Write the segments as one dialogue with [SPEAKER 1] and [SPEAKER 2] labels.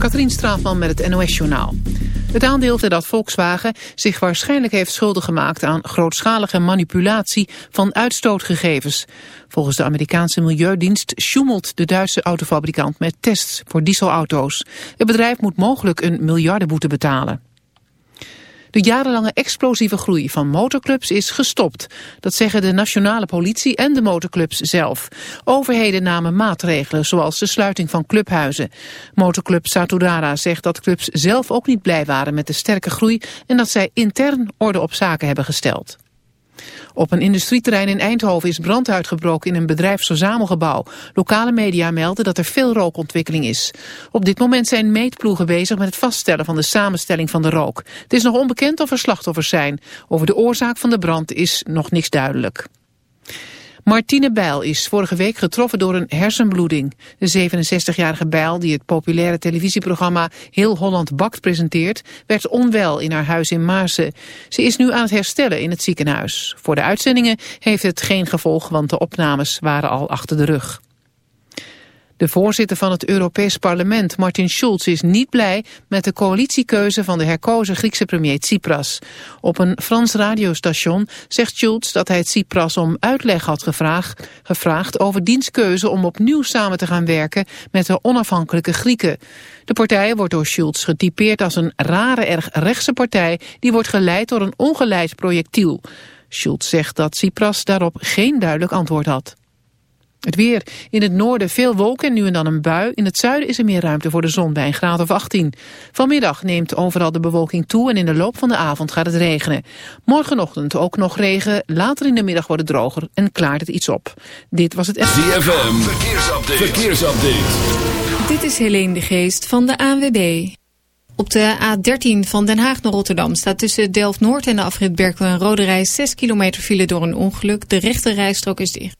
[SPEAKER 1] Katrien Straatman met het NOS-journaal. Het aandeel dat Volkswagen zich waarschijnlijk heeft schuldig gemaakt aan grootschalige manipulatie van uitstootgegevens. Volgens de Amerikaanse Milieudienst sjoemelt de Duitse autofabrikant met tests voor dieselauto's. Het bedrijf moet mogelijk een miljardenboete betalen. De jarenlange explosieve groei van motorclubs is gestopt. Dat zeggen de nationale politie en de motorclubs zelf. Overheden namen maatregelen, zoals de sluiting van clubhuizen. Motorclub Saturara zegt dat clubs zelf ook niet blij waren met de sterke groei... en dat zij intern orde op zaken hebben gesteld. Op een industrieterrein in Eindhoven is brand uitgebroken in een bedrijfsverzamelgebouw. Lokale media melden dat er veel rookontwikkeling is. Op dit moment zijn meetploegen bezig met het vaststellen van de samenstelling van de rook. Het is nog onbekend of er slachtoffers zijn. Over de oorzaak van de brand is nog niks duidelijk. Martine Bijl is vorige week getroffen door een hersenbloeding. De 67-jarige Bijl, die het populaire televisieprogramma Heel Holland Bakt presenteert, werd onwel in haar huis in Maarsen. Ze is nu aan het herstellen in het ziekenhuis. Voor de uitzendingen heeft het geen gevolg, want de opnames waren al achter de rug. De voorzitter van het Europees Parlement, Martin Schulz, is niet blij met de coalitiekeuze van de herkozen Griekse premier Tsipras. Op een Frans radiostation zegt Schulz dat hij Tsipras om uitleg had gevraagd, gevraagd over dienstkeuze om opnieuw samen te gaan werken met de onafhankelijke Grieken. De partij wordt door Schulz getypeerd als een rare, erg rechtse partij die wordt geleid door een ongeleid projectiel. Schulz zegt dat Tsipras daarop geen duidelijk antwoord had. Het weer. In het noorden veel wolken en nu en dan een bui. In het zuiden is er meer ruimte voor de zon bij een graad of 18. Vanmiddag neemt overal de bewolking toe en in de loop van de avond gaat het regenen. Morgenochtend ook nog regen. Later in de middag wordt het droger en klaart het iets op. Dit was het...
[SPEAKER 2] ZFM. Verkeersupdate. Verkeersupdate.
[SPEAKER 3] Dit is Helene de Geest van de ANWB. Op de A13 van Den Haag naar Rotterdam staat tussen Delft-Noord en de afrit Berkel en Rode Reis 6 kilometer file door een ongeluk. De rechte rijstrook is dicht.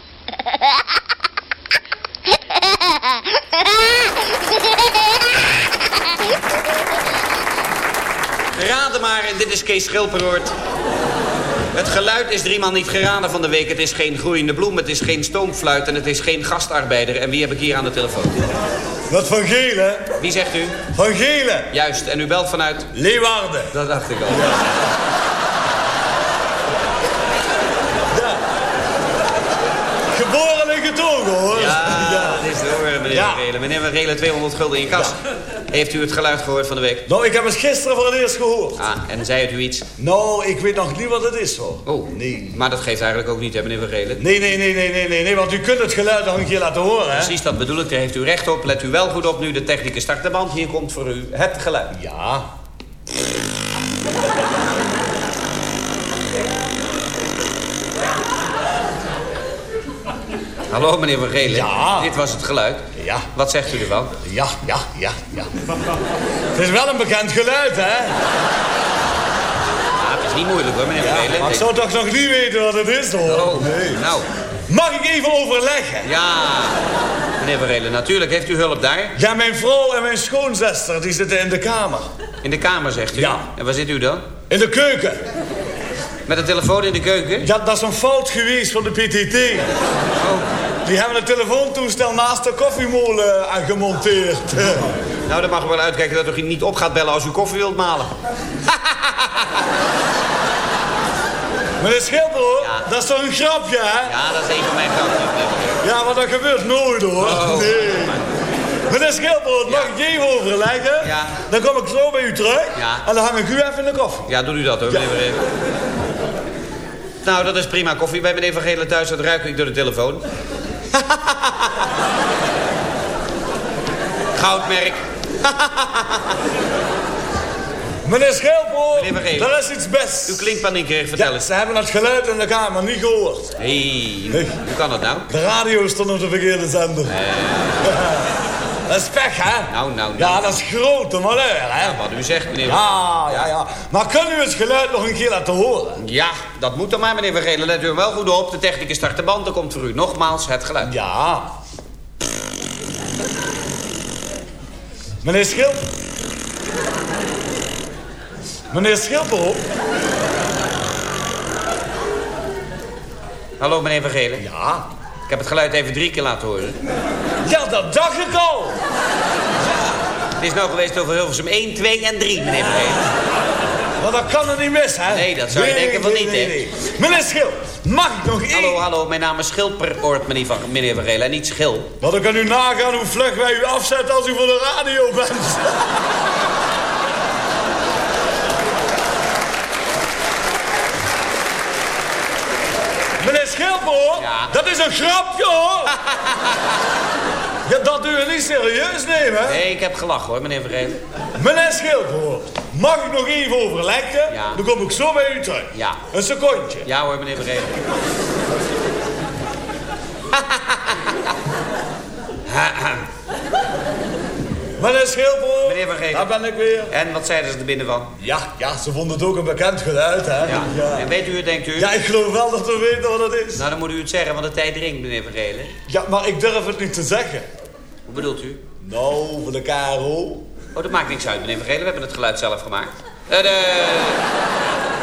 [SPEAKER 4] Raden maar, en dit is Kees Schilperoort. Het geluid is driemaal niet geraden van de week. Het is geen groeiende bloem, het is geen stoomfluit en het is geen gastarbeider. En wie heb ik hier aan de telefoon?
[SPEAKER 5] Wat van Gele?
[SPEAKER 4] Wie zegt u?
[SPEAKER 5] Van Gele.
[SPEAKER 4] Juist, en u belt vanuit?
[SPEAKER 5] Leeuwarden.
[SPEAKER 4] Dat dacht ik al.
[SPEAKER 5] Geboren en getogen, hoor.
[SPEAKER 4] Ja, meneer
[SPEAKER 5] Ja.
[SPEAKER 4] Van Gelen. Meneer Van Gelen, 200 gulden in kas. Heeft u het geluid gehoord van de week?
[SPEAKER 5] Nou, ik heb het gisteren voor het eerst gehoord.
[SPEAKER 4] Ah, en zei het u iets?
[SPEAKER 5] Nou, ik weet nog niet wat het is, hoor.
[SPEAKER 4] Oh,
[SPEAKER 5] Nee.
[SPEAKER 4] maar dat geeft eigenlijk ook niet, hè, meneer Van Gelen?
[SPEAKER 5] Nee, nee, nee, nee, nee, nee, nee, want u kunt het geluid nog een keer laten horen, hè?
[SPEAKER 4] Precies, dat bedoel ik. Daar heeft u recht op. Let u wel goed op nu de technicus start de band. Hier komt voor u het geluid.
[SPEAKER 5] Ja.
[SPEAKER 4] Hallo, meneer Van Gelen.
[SPEAKER 5] Ja.
[SPEAKER 4] Dit was het geluid.
[SPEAKER 5] Ja.
[SPEAKER 4] Wat zegt u ervan?
[SPEAKER 5] Ja, ja, ja, ja. Het is wel een bekend geluid, hè?
[SPEAKER 4] Ja, het is niet moeilijk hoor, meneer
[SPEAKER 5] Ja, maar ik zou toch nog niet weten wat het is, hoor.
[SPEAKER 4] Oh,
[SPEAKER 5] Nee.
[SPEAKER 4] nou.
[SPEAKER 5] Mag ik even overleggen?
[SPEAKER 4] Ja, meneer Van Gelen, natuurlijk. Heeft u hulp daar?
[SPEAKER 5] Ja, mijn vrouw en mijn schoonzester, die zitten in de kamer.
[SPEAKER 4] In de kamer, zegt u?
[SPEAKER 5] Ja.
[SPEAKER 4] En waar zit u dan?
[SPEAKER 5] In de keuken.
[SPEAKER 4] Met een telefoon in de keuken?
[SPEAKER 5] Ja, dat is een fout geweest van de PTT. Die hebben een telefoontoestel naast de koffiemolen aangemonteerd.
[SPEAKER 4] Nou, dan mag u wel uitkijken dat u niet op gaat bellen als u koffie wilt malen.
[SPEAKER 5] Meneer Schilper,
[SPEAKER 4] Ja.
[SPEAKER 5] dat is toch een grapje, hè?
[SPEAKER 4] Ja, dat is een van mijn grapjes.
[SPEAKER 5] Ja, maar dat gebeurt nooit, hoor.
[SPEAKER 4] Oh.
[SPEAKER 5] Nee. Meneer Schilper, mag ik even overleggen?
[SPEAKER 4] Ja.
[SPEAKER 5] Dan kom ik zo bij u terug.
[SPEAKER 4] Ja.
[SPEAKER 5] En dan hang ik u even in de koffie.
[SPEAKER 4] Ja, doe u dat hoor, meneer Gelen. Nou, dat is prima. Koffie bij meneer Van Gelen thuis, dat ruik ik door de telefoon. Goudmerk.
[SPEAKER 5] Meneer
[SPEAKER 4] Gelen.
[SPEAKER 5] er is iets best.
[SPEAKER 4] U klinkt paniekerig, vertel
[SPEAKER 5] Ja,
[SPEAKER 4] eens.
[SPEAKER 5] ze hebben het geluid in de kamer niet gehoord.
[SPEAKER 4] Hé, hey, hoe kan dat nou?
[SPEAKER 5] De radio stond op de verkeerde zender. Dat is pech, hè?
[SPEAKER 4] Nou, nou, nou.
[SPEAKER 5] Ja, dat is grote malheur, hè?
[SPEAKER 4] Ja, wat u zegt, meneer Van
[SPEAKER 5] Ja, ja, ja. Maar kan u het geluid nog een keer laten horen?
[SPEAKER 4] Ja, dat moet dan maar, meneer Van Gelen. Let u er wel goed op. De technicus start de band. Dan komt voor u nogmaals het geluid.
[SPEAKER 5] Ja. Meneer Schilp. Meneer Schilperhoop.
[SPEAKER 4] Hallo, meneer Van Gelen.
[SPEAKER 5] Ja.
[SPEAKER 4] Ik heb het geluid even drie keer laten horen.
[SPEAKER 5] Ja, dat dacht ik al.
[SPEAKER 4] Het is nou geweest over Hilversum 1, 2 en 3, meneer Gelen.
[SPEAKER 5] Maar dat kan er niet mis, hè?
[SPEAKER 4] Nee, dat zou je denken van niet, hè?
[SPEAKER 5] Meneer Schilp, mag ik nog één...
[SPEAKER 4] Hallo, hallo. Mijn naam is Schilperoort, meneer Van, meneer van Gelen. En niet Schil.
[SPEAKER 5] Maar dan kan u nagaan hoe vlug wij u afzetten als u voor de radio bent. Hoor.
[SPEAKER 4] Ja.
[SPEAKER 5] Dat is een grapje, hoor. ja, dat doe je niet serieus nemen, hè?
[SPEAKER 4] Nee, ik heb gelachen, hoor, meneer Van Gelen.
[SPEAKER 5] Meneer Schilper, hoor. Mag ik nog even overleggen?
[SPEAKER 4] Ja.
[SPEAKER 5] Dan kom ik zo bij u terug.
[SPEAKER 4] Ja.
[SPEAKER 5] Een secondje.
[SPEAKER 4] Ja hoor, meneer Van Gelen.
[SPEAKER 5] Meneer Schilper, Daar ben ik weer.
[SPEAKER 4] En wat zeiden ze er binnen van?
[SPEAKER 5] Ja, ja, ze vonden het ook een bekend geluid, hè?
[SPEAKER 4] Ja. En weet u het, denkt u?
[SPEAKER 5] Ja, ik geloof wel dat we weten wat het is.
[SPEAKER 4] Nou, dan moet u het zeggen, want de tijd dringt, meneer Van Gelen.
[SPEAKER 5] Ja, maar ik durf het niet te zeggen.
[SPEAKER 4] Hoe bedoelt u?
[SPEAKER 5] Nou, voor de KRO.
[SPEAKER 4] Oh, dat maakt niks uit, meneer Van Gelen. We hebben het geluid zelf gemaakt. De...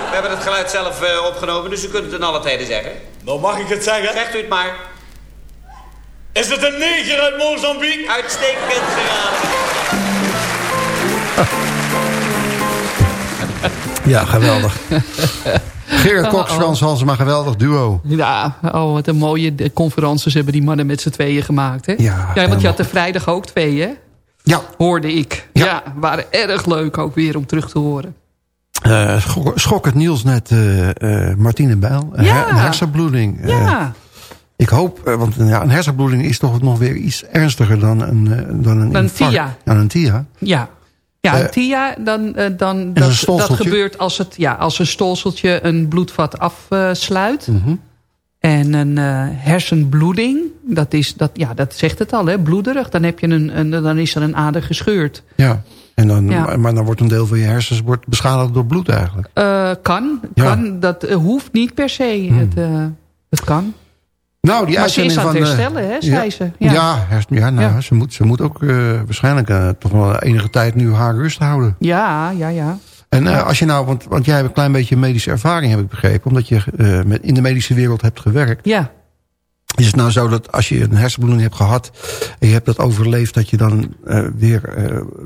[SPEAKER 4] We hebben het geluid zelf eh, opgenomen, dus u kunt het in alle tijden zeggen.
[SPEAKER 5] Nou, mag ik het zeggen?
[SPEAKER 4] Zegt u het maar.
[SPEAKER 5] Is het een neger uit Mozambique?
[SPEAKER 4] Uitstekend geraden.
[SPEAKER 6] Ja, geweldig. Gerard Cox,
[SPEAKER 7] Oh, oh.
[SPEAKER 6] Frans Halsema, geweldig duo.
[SPEAKER 7] Ja, oh, wat een mooie de- conferences hebben die mannen met z'n tweeën gemaakt. Hè?
[SPEAKER 6] Ja,
[SPEAKER 7] want je had er vrijdag ook twee, hè?
[SPEAKER 6] Ja.
[SPEAKER 7] Hoorde ik.
[SPEAKER 6] Ja.
[SPEAKER 7] Ja. waren erg leuk ook weer om terug te horen.
[SPEAKER 6] Eh schok, het Niels net eh eh Martine Bijl. Een
[SPEAKER 7] Ja.
[SPEAKER 6] her- een hersenbloeding.
[SPEAKER 7] Ja,
[SPEAKER 6] ik hoop, want ja, een hersenbloeding is toch nog weer iets ernstiger dan een, dan een infarct.
[SPEAKER 7] TIA.
[SPEAKER 6] Ja, een TIA.
[SPEAKER 7] ja. Ja,
[SPEAKER 6] Eh,
[SPEAKER 7] een TIA, dan, eh, dan, dat, gebeurt als, het, ja, als een stolseltje een bloedvat afsluit.
[SPEAKER 6] Mhm.
[SPEAKER 7] En een eh, hersenbloeding, dat, is, dat, ja, dat zegt het al, hè, bloederig. Dan, heb je een, een, dan is er een ader gescheurd.
[SPEAKER 6] Ja. En dan,
[SPEAKER 7] Ja.
[SPEAKER 6] maar, dan wordt een deel van je hersens wordt beschadigd door bloed eigenlijk.
[SPEAKER 7] Kan,
[SPEAKER 6] Ja.
[SPEAKER 7] kan. Dat hoeft niet per se. Het, eh, het kan.
[SPEAKER 6] Nou, die
[SPEAKER 7] Maar ze is aan het
[SPEAKER 6] van... eh,
[SPEAKER 7] herstellen, hè,
[SPEAKER 6] ja,
[SPEAKER 7] zei ze.
[SPEAKER 6] Ja,
[SPEAKER 7] Ja.
[SPEAKER 6] ja, nou,
[SPEAKER 7] Ja.
[SPEAKER 6] Ze, moet, ze moet ook eh, waarschijnlijk eh, toch wel enige tijd nu haar rust houden.
[SPEAKER 7] Ja, ja, ja.
[SPEAKER 6] En als je nou, want, want jij hebt een klein beetje medische ervaring, heb ik begrepen. Omdat je met, in de medische wereld hebt gewerkt.
[SPEAKER 7] Ja,
[SPEAKER 6] Is het nou zo dat als je een hersenbloeding hebt gehad... en je hebt dat overleefd, dat je dan weer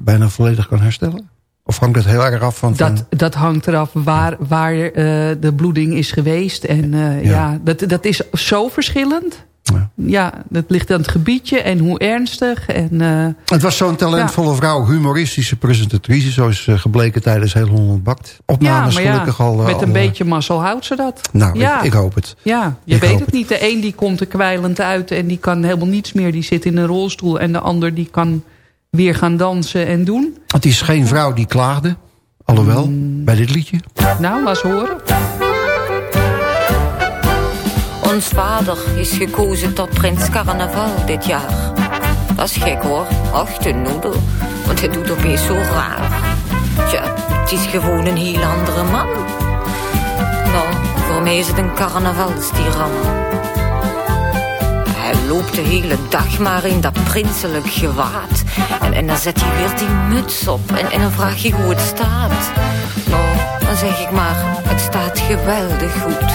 [SPEAKER 6] bijna volledig kan herstellen? Of hangt het heel erg af van... van
[SPEAKER 7] dat, dat hangt eraf waar, waar eh, de bloeding is geweest. En eh,
[SPEAKER 6] Ja.
[SPEAKER 7] ja, dat, dat is zo verschillend.
[SPEAKER 6] Ja.
[SPEAKER 7] Ja, dat ligt aan het gebiedje en hoe ernstig. En, eh,
[SPEAKER 6] Het was zo'n talentvolle vrouw, humoristische presentatrice... zoals gebleken tijdens Heel Holland Bakt. Opnames
[SPEAKER 7] ja,
[SPEAKER 6] gelukkig al...
[SPEAKER 7] met een
[SPEAKER 6] al,
[SPEAKER 7] beetje mazzel houdt ze dat.
[SPEAKER 6] Nou,
[SPEAKER 7] ja.
[SPEAKER 6] ik, ik hoop het.
[SPEAKER 7] Ja, je
[SPEAKER 6] Ik
[SPEAKER 7] weet het. niet. De een die komt er kwijlend uit en die kan helemaal niets meer. Die zit in een rolstoel. En de ander die kan weer gaan dansen en doen.
[SPEAKER 6] Het is geen vrouw die klaagde. Alhoewel,
[SPEAKER 7] Mm.
[SPEAKER 6] bij dit liedje.
[SPEAKER 7] Nou, laat eens horen.
[SPEAKER 8] Ons vader is gekozen tot prins carnaval dit jaar. Dat is gek hoor, ach de noedel, want hij doet opeens zo raar. Tja, het is gewoon een heel andere man. Nou, voor mij is het een carnavalstiran. Loopt de hele dag maar in dat prinselijk gewaad. En, en dan zet hij weer die muts op en, en dan vraag je hoe het staat. Nou, dan zeg ik maar, het staat geweldig goed.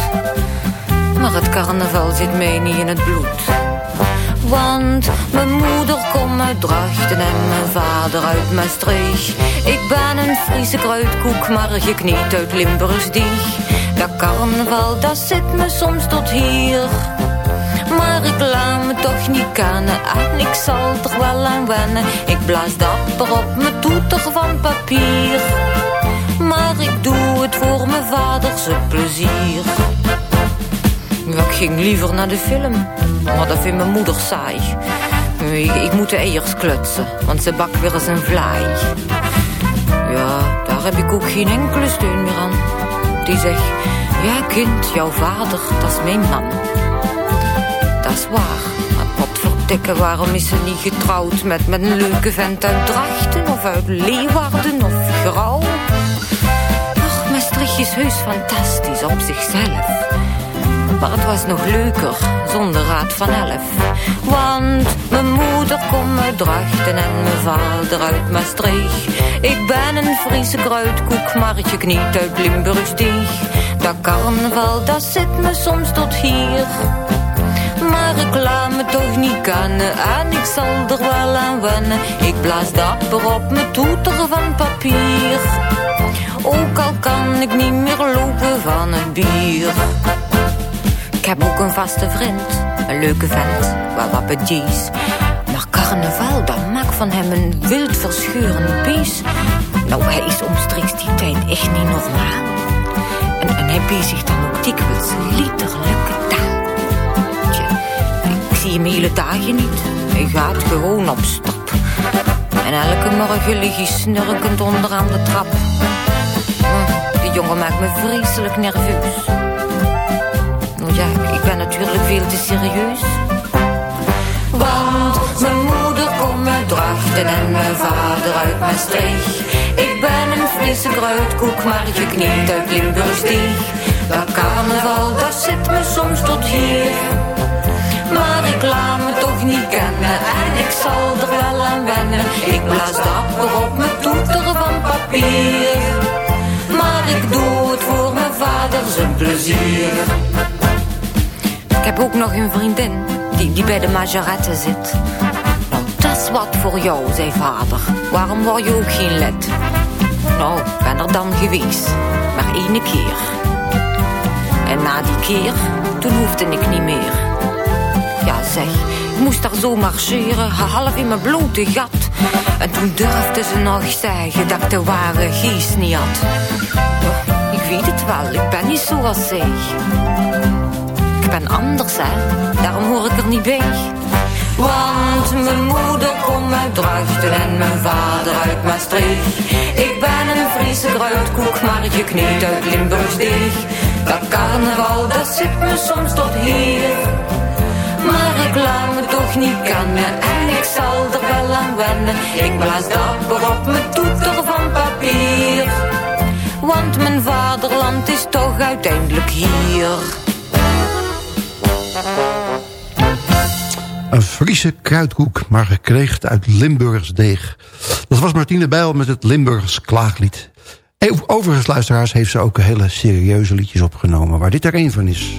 [SPEAKER 8] Maar het carnaval zit mij niet in het bloed. Want mijn moeder komt uit Drachten en mijn vader uit Maastricht. Ik ben een Friese kruidkoek, maar gekniet uit Limburgsdieg. Dat carnaval, dat zit me soms tot hier. Maar ik laat me toch niet kennen en ik zal er wel aan wennen. Ik blaas dapper op mijn toeter van papier. Maar ik doe het voor mijn vaderse plezier. Ik ging liever naar de film, maar dat vindt mijn moeder saai. Ik, ik moet de eiers klutsen, want ze bakt weer eens een vlaai. Ja, daar heb ik ook geen enkele steun meer aan. Die zegt, ja kind, jouw vader, dat is mijn man. Potverdikke, waarom is ze niet getrouwd met, een leuke vent uit Drachten of uit Leeuwarden of Grauw? Ach, Maastricht is heus fantastisch op zichzelf. Maar het was nog leuker zonder raad van elf. Want mijn moeder komt uit Drachten en mijn vader uit Maastricht. Ik ben een Friese kruidkoek, maar je kniet uit Limburgsdieg. Dat carnaval, dat zit me soms tot hier. Maar ik laat me toch niet kennen en ik zal er wel aan wennen. Ik blaas dapper op mijn toeter van papier. Ook al kan ik niet meer lopen van het bier. Ik heb ook een vaste vriend, een leuke vent, wel wat petits. Maar carnaval, dat maakt van hem een wild verschurend beest. Nou, hij is omstreeks die tijd echt niet normaal. En, en hij bezigt dan ook dikwijls ik zie hem hele dagen niet. Hij gaat gewoon op stap. En elke morgen lig hij snurkend onderaan de trap. Hm, Die jongen maakt me vreselijk nerveus. Nou ja, ik ben natuurlijk veel te serieus. Want mijn moeder komt uit Drachten en mijn vader uit Maastricht. Ik ben een frisse kruidkoek, maar gekniet uit Limburgsdieg. Dat carnaval, dat zit me soms tot hier. Maar ik laat me toch niet kennen en ik zal er wel aan wennen. Ik blaas dapper op mijn toeter van papier. Maar ik doe het voor mijn vader zijn plezier. Ik heb ook nog een vriendin die, die bij de majorette zit. Nou, dat is wat voor jou, zei vader. Waarom word je ook geen lid? Nou, ben er dan geweest. Maar één keer. En na die keer, toen hoefde ik niet meer. Ja zeg, ik moest daar zo marcheren, half in mijn blote gat. En toen durfde ze nog zeggen dat ik de ware geest niet had. Ik weet het wel, ik ben niet zoals zij. Ik ben anders, hè, daarom hoor ik er niet bij. Want mijn moeder komt uit Drachten en mijn vader uit Maastricht. Ik ben een Friese kruidkoek, maar gekniet uit Limburgsdeeg. Dat carnaval, dat zit me soms tot hier. Maar ik laat me toch niet kennen en ik zal er wel aan wennen. Ik blaas dapper op mijn toeter van papier. Want mijn vaderland is toch uiteindelijk hier.
[SPEAKER 6] Een Friese kruidkoek, maar gekreegd uit Limburgs deeg. Dat was Martine Bijl met het Limburgs klaaglied. En Overigens, luisteraars, heeft ze ook hele serieuze liedjes opgenomen... waar dit er één van is.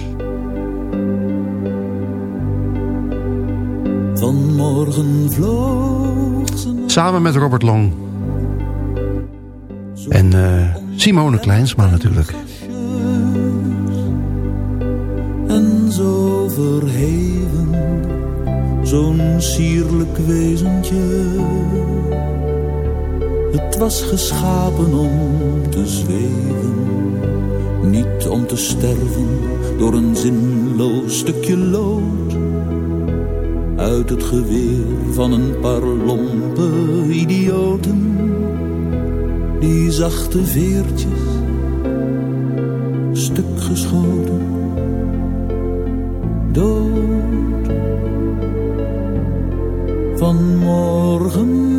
[SPEAKER 9] Vanmorgen vloog ze
[SPEAKER 6] Samen met Robert Long. En eh, Simone Kleinsma natuurlijk.
[SPEAKER 9] en zo verheven, zo'n sierlijk wezentje. Het was geschapen om te zweven, niet om te sterven door een zinloos stukje lood. Uit het geweer van een paar lompe idioten, die zachte veertjes, stuk geschoten dood. Vanmorgen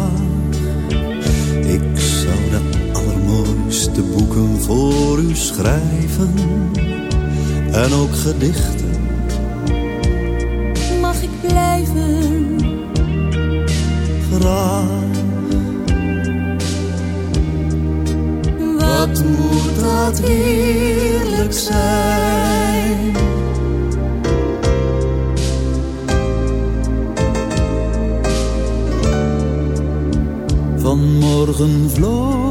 [SPEAKER 9] Boeken voor u schrijven. En ook gedichten.
[SPEAKER 10] Mag ik blijven?
[SPEAKER 9] Graag. Wat moet dat heerlijk zijn. Vanmorgen vloog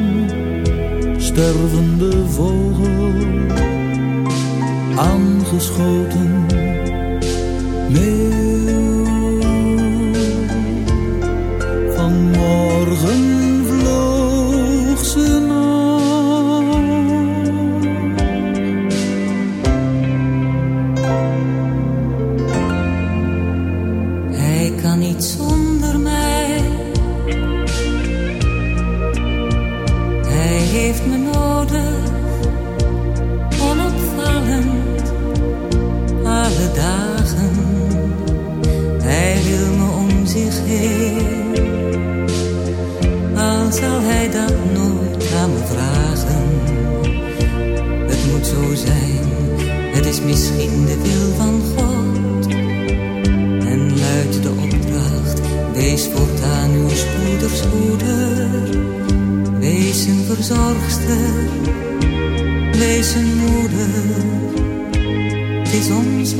[SPEAKER 9] Stervende vogel, aangeschoten. Meeuw, vanmorgen
[SPEAKER 10] Het is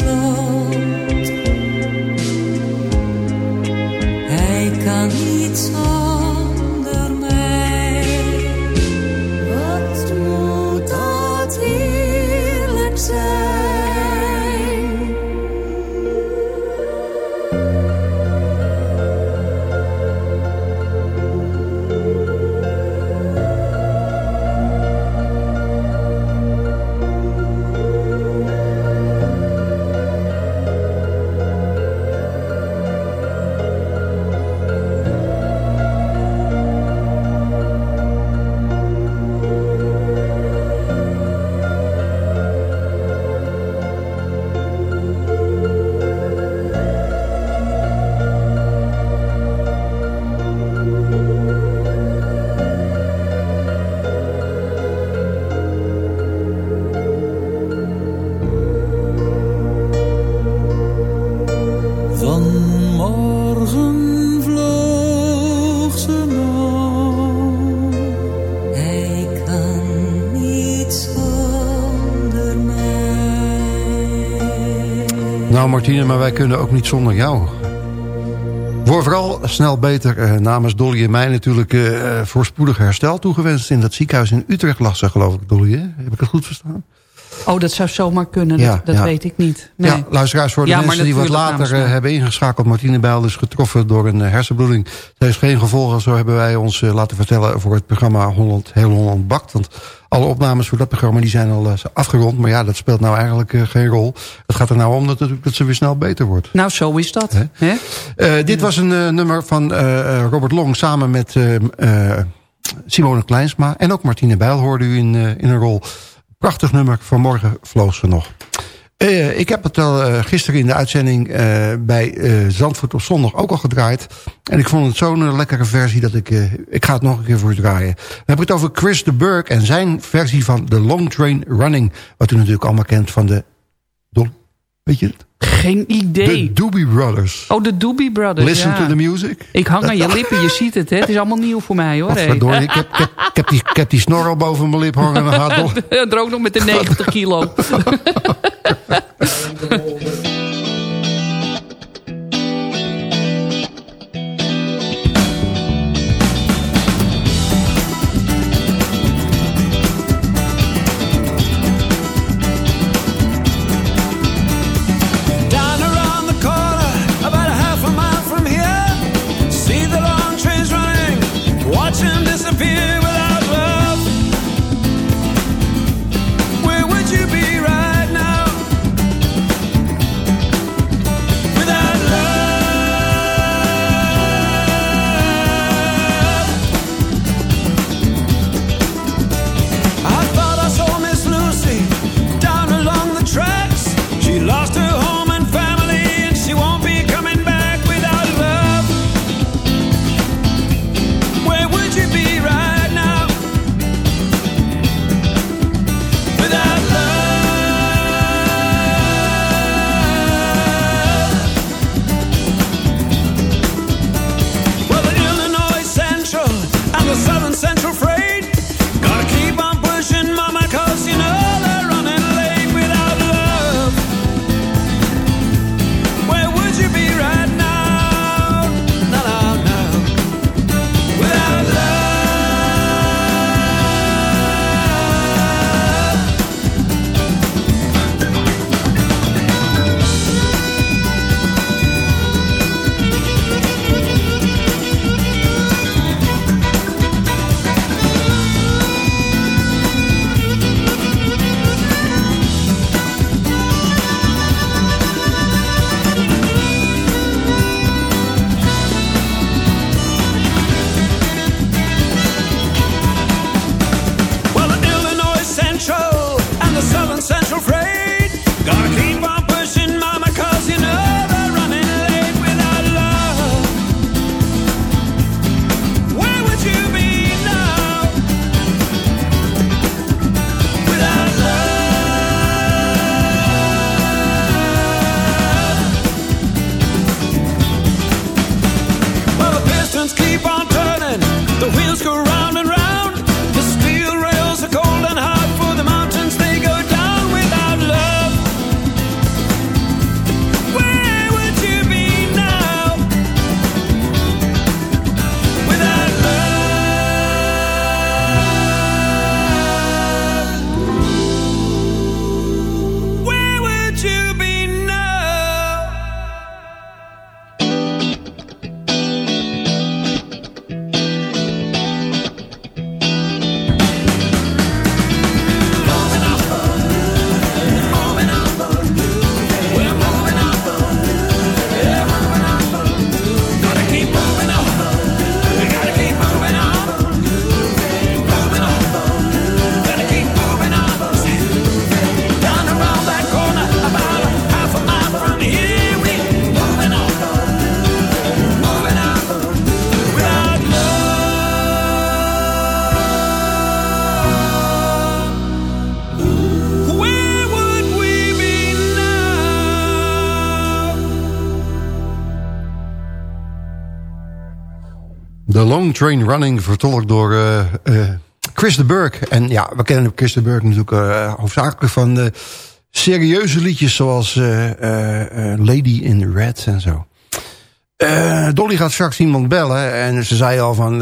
[SPEAKER 6] Nou Martine, maar wij kunnen ook niet zonder jou. Word vooral snel beter eh, namens Dolly en mij natuurlijk eh, eh, voorspoedig herstel toegewenst. In dat ziekenhuis in Utrecht lag ze geloof ik, Dolly. Heb ik het goed verstaan?
[SPEAKER 7] Oh, dat zou zomaar kunnen.
[SPEAKER 6] Ja,
[SPEAKER 7] dat dat
[SPEAKER 6] ja.
[SPEAKER 7] weet ik niet. Nee.
[SPEAKER 6] Ja, luisteraars, voor de
[SPEAKER 7] Ja,
[SPEAKER 6] mensen die wat later eh, hebben ingeschakeld. Martine Bijl is getroffen door een eh, hersenbloeding. Het heeft geen gevolgen, zo hebben wij ons eh, laten vertellen... voor het programma Holland, Heel Holland Bakt. Want alle opnames voor dat programma die zijn al afgerond. Maar ja, dat speelt nou eigenlijk geen rol. Het gaat er nou om dat, dat ze weer snel beter wordt.
[SPEAKER 7] Nou, zo is dat. Hè?
[SPEAKER 6] Dit was een nummer van Robert Long samen met Simone Kleinsma. En ook Martine Bijl hoorde u in, in een rol. Prachtig nummer, vanmorgen vloog ze nog. Eh, ik heb het al eh, gisteren in de uitzending eh, bij Zandvoort op zondag ook al gedraaid. En ik vond het zo'n lekkere versie dat ik... ik ga het nog een keer voor draaien. Dan heb ik het over Chris de Burg en zijn versie van The Long Train Running. Wat u natuurlijk allemaal kent van de... Dol- weet je het?
[SPEAKER 11] Geen idee.
[SPEAKER 6] De Doobie Brothers.
[SPEAKER 11] Oh, de Doobie Brothers.
[SPEAKER 6] Listen
[SPEAKER 11] ja.
[SPEAKER 6] to the music.
[SPEAKER 11] Ik hang aan je lippen, je ziet het. Hè? Het is allemaal nieuw voor mij hoor.
[SPEAKER 6] ik, heb, ik, heb, ik, heb die, ik heb die snor al boven mijn lip hangen. En dan gaat
[SPEAKER 11] er ook nog met de 90 kilo.
[SPEAKER 12] Long
[SPEAKER 6] Train Running, vertolkt door eh, eh, Chris de Burg. En ja, we kennen Chris de Burg natuurlijk eh, hoofdzakelijk van serieuze liedjes... zoals Lady in Red en zo. Dolly gaat straks iemand bellen. En ze zei al van,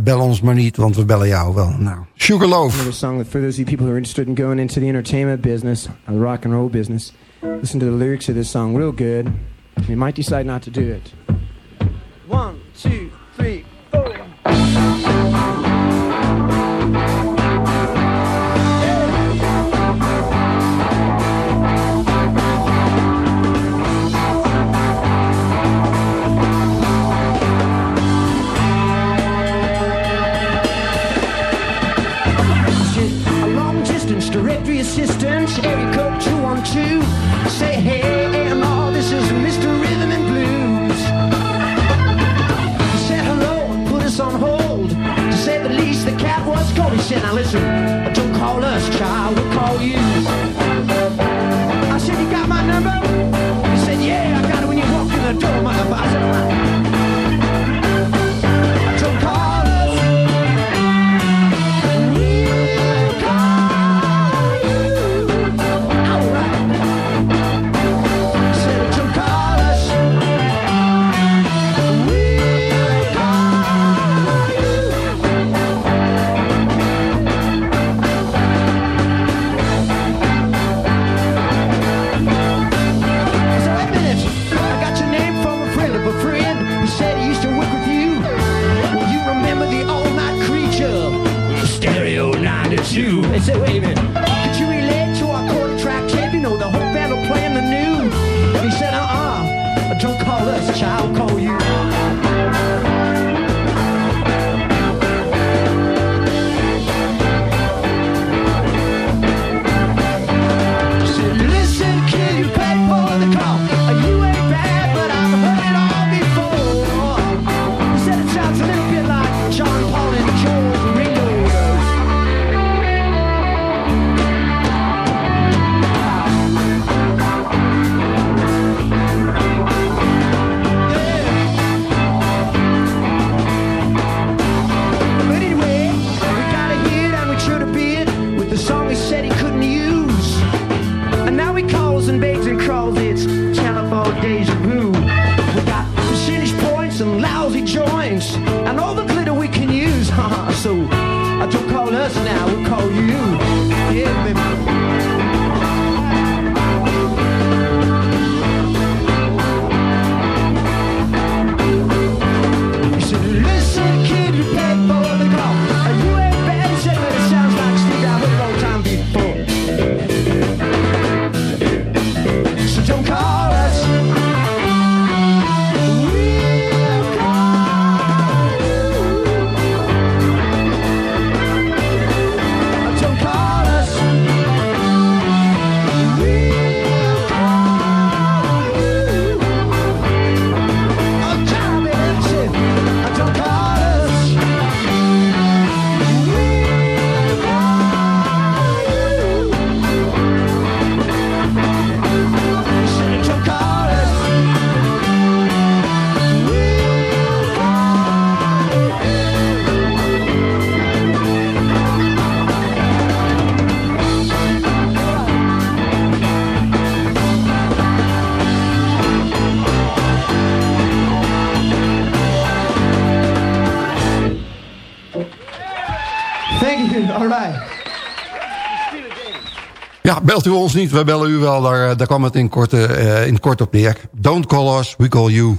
[SPEAKER 6] bel ons maar niet, want we bellen jou wel. Nou, Sugarloaf.
[SPEAKER 13] Another song that for those of you people who are interested in going into the entertainment business, or the rock and roll business, listen to the lyrics of this song real good. You might decide not to do it. One,
[SPEAKER 6] Ja, belt u ons niet, wij bellen u wel. Daar, eh, daar kwam het in kort, eh, in kort op neer. Don't call us, we call you.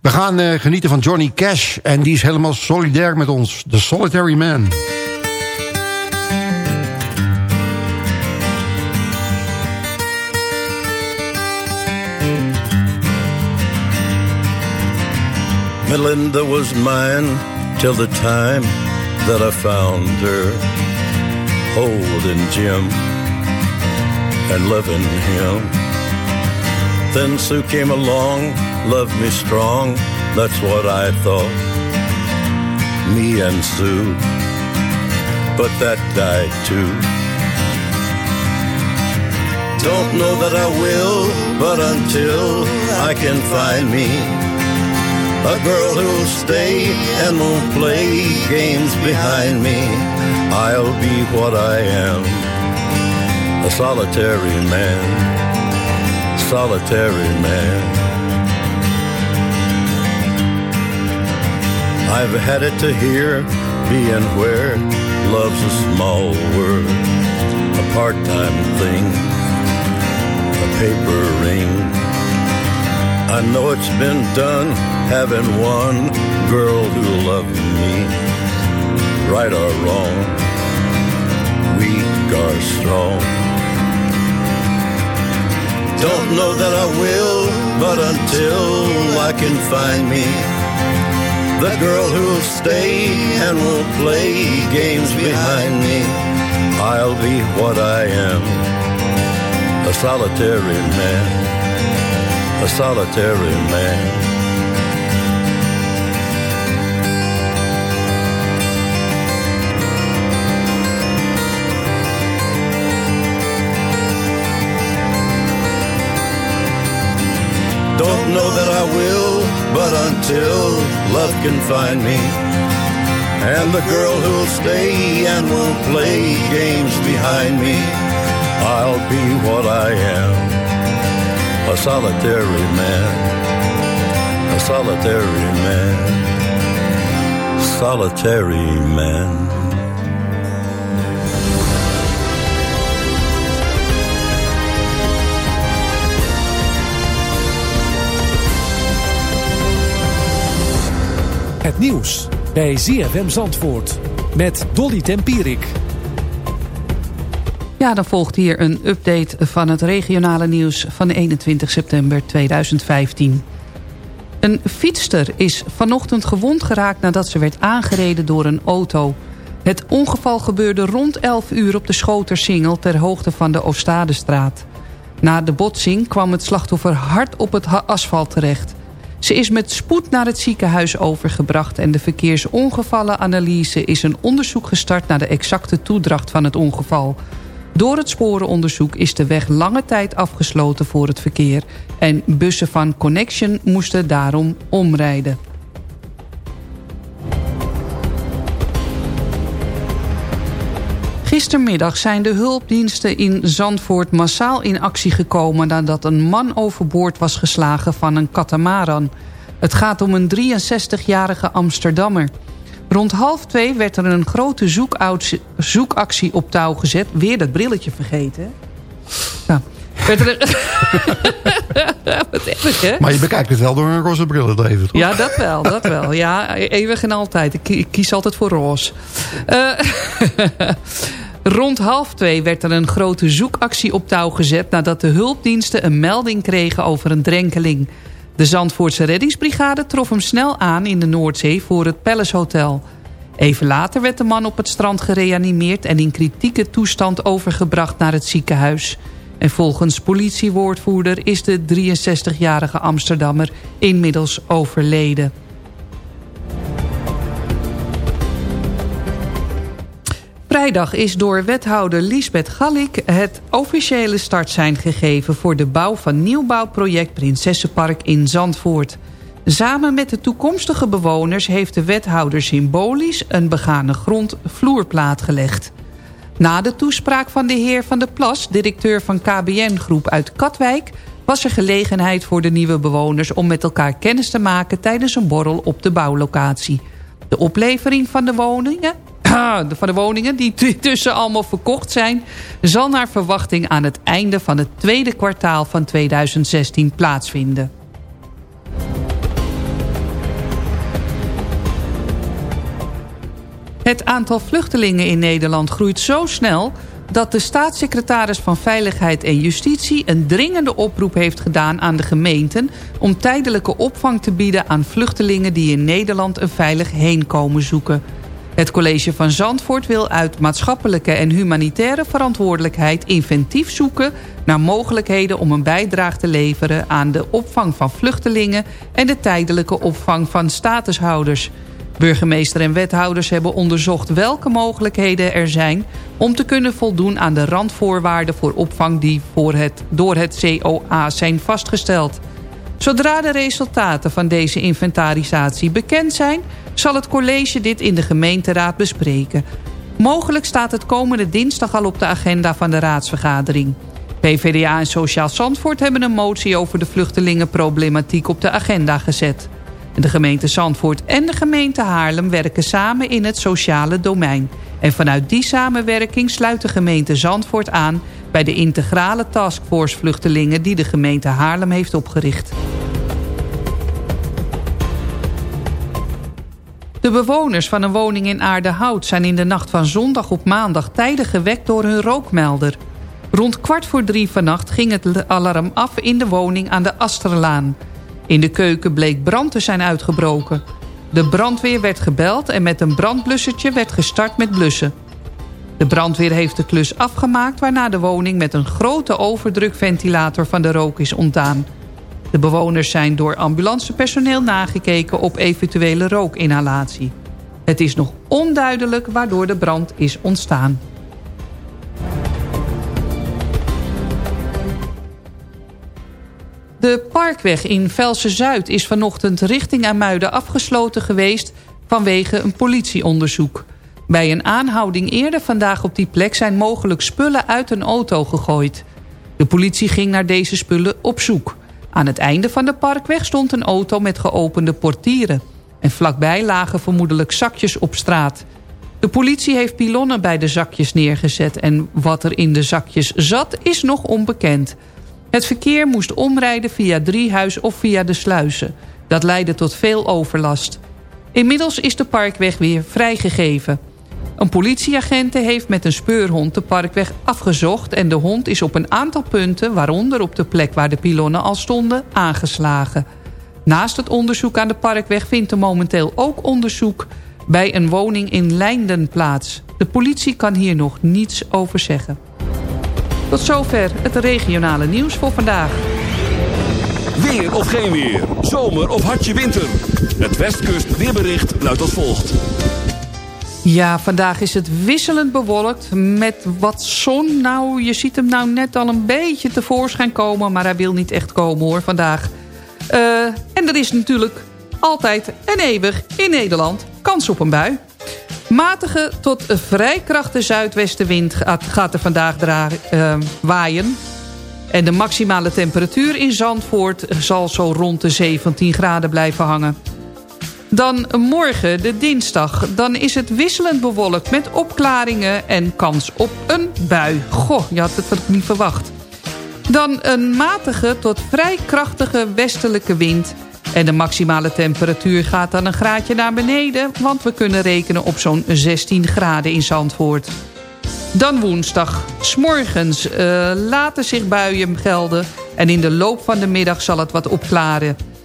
[SPEAKER 6] We gaan eh, genieten van Johnny Cash. En die is helemaal solidair met ons. The Solitary Man.
[SPEAKER 14] Melinda was mine till the time that I found her holding Jim and loving him. Then Sue came along, loved me strong, that's what I thought. Me and Sue, but that died too. Don't know that I will, but until I can find me a girl who'll stay and won't play games behind me. I'll be what I am, a solitary man, solitary man. I've had it to hear, being where love's a small word, a part-time thing, a paper ring. I know it's been done having one girl who loved me, right or wrong, weak or strong. Don't know that I will, but until I can find me the girl who'll stay and won't play games behind me, I'll be what I am, a solitary man, a solitary man. Can find me, and the girl who'll stay and won't play games behind me, I'll be what I am, a solitary man, a solitary man, solitary man.
[SPEAKER 15] Het nieuws bij ZFM Zandvoort met Dolly Tempierik.
[SPEAKER 7] Ja, dan volgt hier een update van het regionale nieuws van 21 september 2015. Een fietster is vanochtend gewond geraakt nadat ze werd aangereden door een auto. Het ongeval gebeurde rond 11 uur op de Schotersingel ter hoogte van de Oostadestraat. Na de botsing kwam het slachtoffer hard op het asfalt terecht. Ze is met spoed naar het ziekenhuis overgebracht... en de verkeersongevallenanalyse is een onderzoek gestart... naar de exacte toedracht van het ongeval. Door het sporenonderzoek is de weg lange tijd afgesloten voor het verkeer... en bussen van Connection moesten daarom omrijden. Gistermiddag zijn de hulpdiensten in Zandvoort massaal in actie gekomen... nadat een man overboord was geslagen van een katamaran. Het gaat om een 63-jarige Amsterdammer. Rond half twee werd er een grote zoekactie op touw gezet. Weer dat brilletje vergeten. Ja. Werd er
[SPEAKER 6] Wat erg, hè? Maar je bekijkt het wel door een roze bril het even, toch?
[SPEAKER 7] Ja, dat wel, dat wel. Ja, eeuwig en altijd. Ik kies altijd voor roze. Uh, Rond half twee werd er een grote zoekactie op touw gezet... nadat de hulpdiensten een melding kregen over een drenkeling. De Zandvoortse reddingsbrigade trof hem snel aan in de Noordzee voor het Palace Hotel. Even later werd de man op het strand gereanimeerd... en in kritieke toestand overgebracht naar het ziekenhuis. En volgens politiewoordvoerder is de 63-jarige Amsterdammer inmiddels overleden. Vrijdag is door wethouder Liesbeth Gallik het officiële startsein gegeven... voor de bouw van nieuwbouwproject Prinsessenpark in Zandvoort. Samen met de toekomstige bewoners heeft de wethouder symbolisch... een begane grond vloerplaat gelegd. Na de toespraak van de heer Van der Plas, directeur van KBN Groep uit Katwijk... was er gelegenheid voor de nieuwe bewoners om met elkaar kennis te maken... tijdens een borrel op de bouwlocatie. De oplevering van de woningen van de woningen die tussen allemaal verkocht zijn... zal naar verwachting aan het einde van het tweede kwartaal van 2016 plaatsvinden. Het aantal vluchtelingen in Nederland groeit zo snel dat de staatssecretaris van Veiligheid en Justitie... een dringende oproep heeft gedaan aan de gemeenten... om tijdelijke opvang te bieden aan vluchtelingen... die in Nederland een veilig heenkomen zoeken. Het college van Zandvoort wil uit maatschappelijke en humanitaire verantwoordelijkheid inventief zoeken naar mogelijkheden om een bijdrage te leveren aan de opvang van vluchtelingen en de tijdelijke opvang van statushouders. Burgemeester en wethouders hebben onderzocht welke mogelijkheden er zijn om te kunnen voldoen aan de randvoorwaarden voor opvang die voor het, door het COA zijn vastgesteld. Zodra de resultaten van deze inventarisatie bekend zijn zal het college dit in de gemeenteraad bespreken. Mogelijk staat het komende dinsdag al op de agenda van de raadsvergadering. PvdA en Sociaal Zandvoort hebben een motie over de vluchtelingenproblematiek op de agenda gezet. De gemeente Zandvoort en de gemeente Haarlem werken samen in het sociale domein. En vanuit die samenwerking sluit de gemeente Zandvoort aan... bij de integrale taskforce vluchtelingen die de gemeente Haarlem heeft opgericht. De bewoners van een woning in Aardehout zijn in de nacht van zondag op maandag tijdig gewekt door hun rookmelder. Rond kwart voor drie vannacht ging het alarm af in de woning aan de Asterlaan. In de keuken bleek brand te zijn uitgebroken. De brandweer werd gebeld en met een brandblussertje werd gestart met blussen. De brandweer heeft de klus afgemaakt... waarna de woning met een grote overdrukventilator van de rook is ontdaan. De bewoners zijn door ambulancepersoneel nagekeken op eventuele rookinhalatie. Het is nog onduidelijk waardoor de brand is ontstaan. De parkweg in Velsen-Zuid is vanochtend richting Amuiden afgesloten geweest vanwege een politieonderzoek. Bij een aanhouding eerder vandaag op die plek zijn mogelijk spullen uit een auto gegooid. De politie ging naar deze spullen op zoek. Aan het einde van de parkweg stond een auto met geopende portieren. En vlakbij lagen vermoedelijk zakjes op straat. De politie heeft pilonnen bij de zakjes neergezet... en wat er in de zakjes zat is nog onbekend. Het verkeer moest omrijden via Driehuis of via de sluizen. Dat leidde tot veel overlast. Inmiddels is de parkweg weer vrijgegeven. Een politieagent heeft met een speurhond de parkweg afgezocht... en de hond is op een aantal punten, waaronder op de plek waar de pilonnen al stonden, aangeslagen. Naast het onderzoek aan de parkweg vindt er momenteel ook onderzoek... bij een woning in Leinden plaats. De politie kan hier nog niets over zeggen. Tot zover het regionale nieuws voor vandaag.
[SPEAKER 2] Weer of geen weer. Zomer of hartje winter. Het Westkust weerbericht luidt als volgt.
[SPEAKER 7] Ja, vandaag is het wisselend bewolkt met wat zon. Nou, je ziet hem nou net al een beetje tevoorschijn komen... maar hij wil niet echt komen hoor, vandaag. Uh, en er is natuurlijk altijd en eeuwig in Nederland kans op een bui. Matige tot vrij krachtige zuidwestenwind gaat, er vandaag uh, waaien. En de maximale temperatuur in Zandvoort zal zo rond de 17 graden blijven hangen. Dan morgen, de dinsdag, dan is het wisselend bewolkt met opklaringen en kans op een bui. Goh, je had het niet verwacht. Dan een matige tot vrij krachtige westelijke wind. En de maximale temperatuur gaat dan een graadje naar beneden... want we kunnen rekenen op zo'n 16 graden in Zandvoort. Dan woensdag. S'morgens uh, laten zich buien gelden... en in de loop van de middag zal het wat opklaren.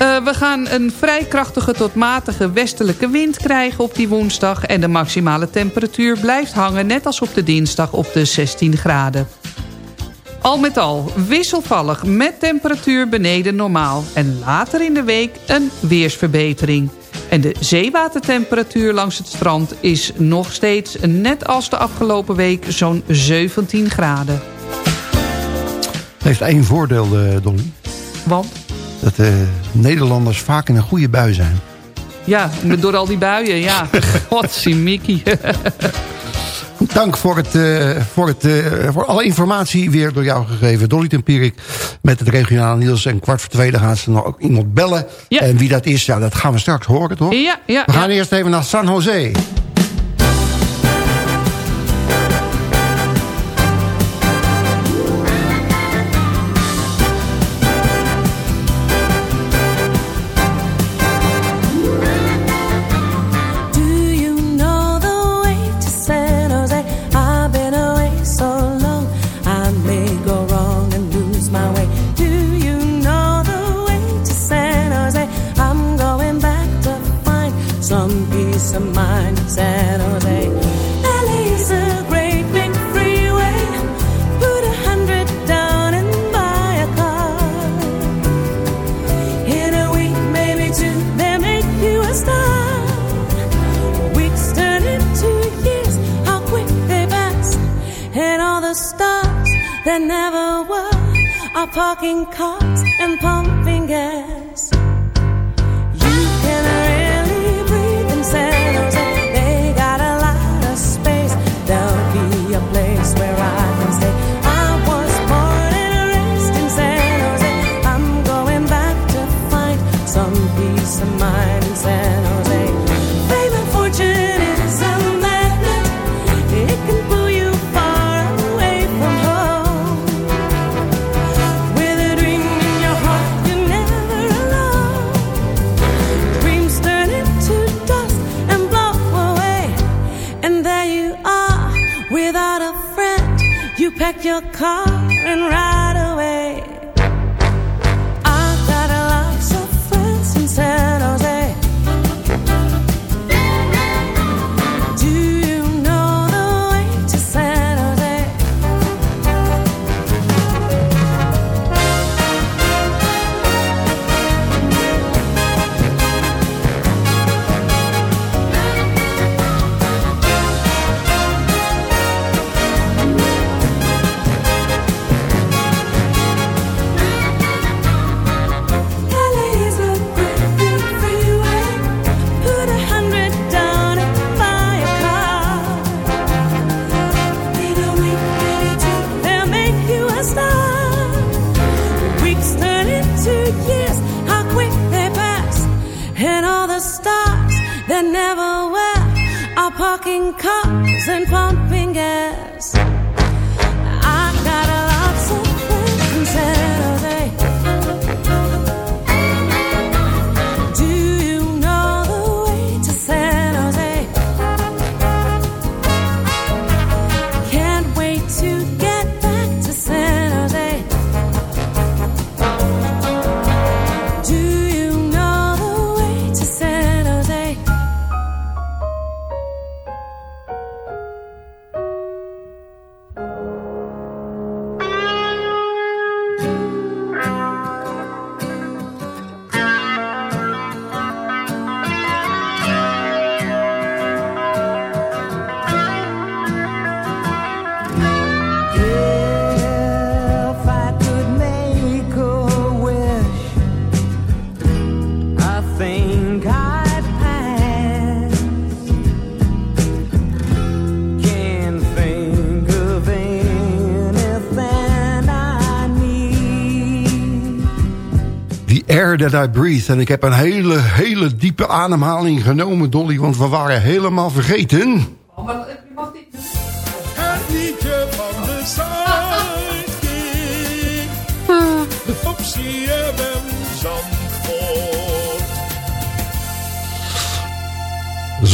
[SPEAKER 7] Uh, we gaan een vrij krachtige tot matige westelijke wind krijgen op die woensdag... en de maximale temperatuur blijft hangen net als op de dinsdag op de 16 graden. Al met al wisselvallig met temperatuur beneden normaal... en later in de week een weersverbetering. En de zeewatertemperatuur langs het strand is nog steeds... net als de afgelopen week zo'n 17 graden.
[SPEAKER 16] Het heeft één voordeel, uh, Dolly.
[SPEAKER 7] Want?
[SPEAKER 16] Dat de Nederlanders vaak in een goede bui zijn.
[SPEAKER 7] Ja, door al die buien, ja. Mickey.
[SPEAKER 16] Dank voor, het, uh, voor, het, uh, voor alle informatie weer door jou gegeven. Dolly Tempierik met het regionale nieuws. En kwart voor twee dan gaan ze nog ook iemand bellen.
[SPEAKER 7] Ja.
[SPEAKER 16] En wie dat is, ja, dat gaan we straks horen, toch?
[SPEAKER 7] Ja, ja.
[SPEAKER 16] We gaan
[SPEAKER 7] ja.
[SPEAKER 16] eerst even naar San Jose.
[SPEAKER 17] I Breathe.
[SPEAKER 6] En ik heb een hele, hele diepe ademhaling genomen, Dolly. Want we waren helemaal vergeten.